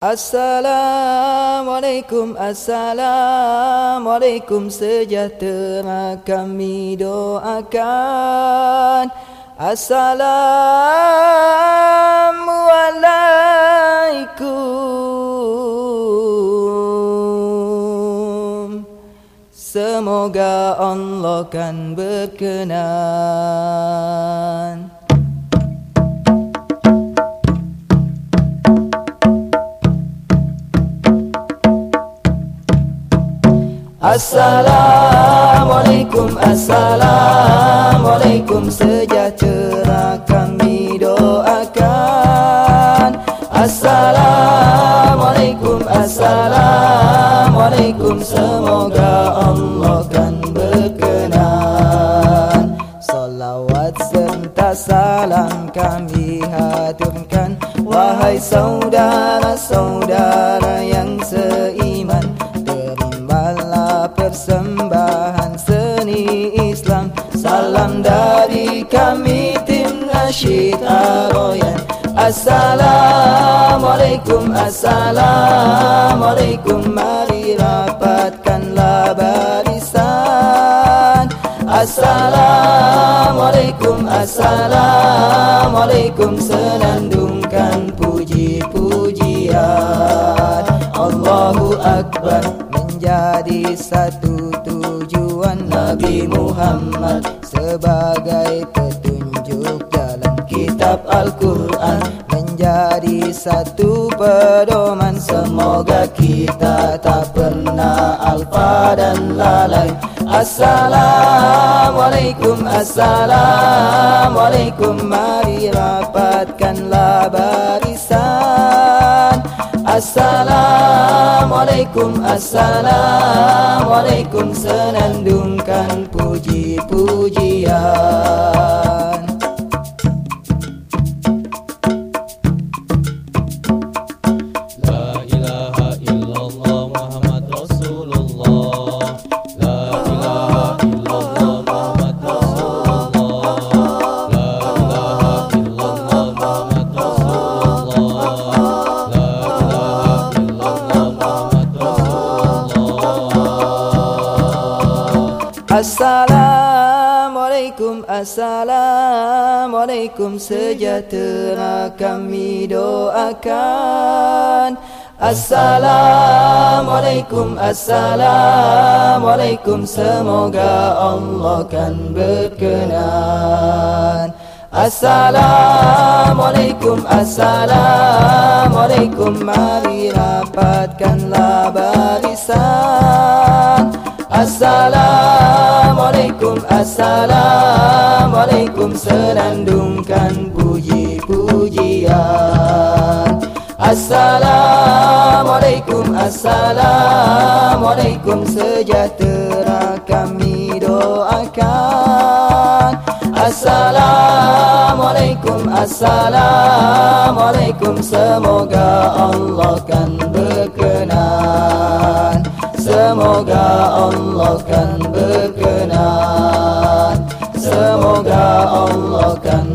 Assalamualaikum Assalamualaikum. Sejahtera kami doakan. Assalamualaikum. Semoga Allah kan berkenan Assalamualaikum Assalamualaikum. Sejahtera kami doakan. Assalamualaikum Assalamualaikum. Semoga Allah kan berkenan. Salawat serta salam kami haturkan. Wahai saudara-saudara yang seiman persembahan seni Islam. Salam dari kami tim nasyid Aroyan. Assalamualaikum Assalamualaikum. Mari rapatkanlah barisan Assalamualaikum Assalamualaikum. Senandungkan puji-pujian. Allahu Akbar menjadi satu tujuan Nabi Muhammad sebagai petunjuk dalam kitab Al-Quran. Menjadi satu pedoman semoga kita tak pernah alfa dan lalai. Assalamualaikum Assalamualaikum. Mari rapatkanlah barisan. Assalamualaikum Assalamualaikum Senandungkan puji-pujian Assalamualaikum Assalamualaikum. Sejahtera kami doakan. Assalamualaikum Assalamualaikum. Semoga Allah kan berkenan. Assalamualaikum Assalamualaikum. Mari rapatkanlah barisan. Assalamualaikum Assalamualaikum Senandungkan puji-pujian. Assalamualaikum Assalamualaikum Sejahtera kami doakan. Assalamualaikum Assalamualaikum Semoga Allah kan Semoga Allah kan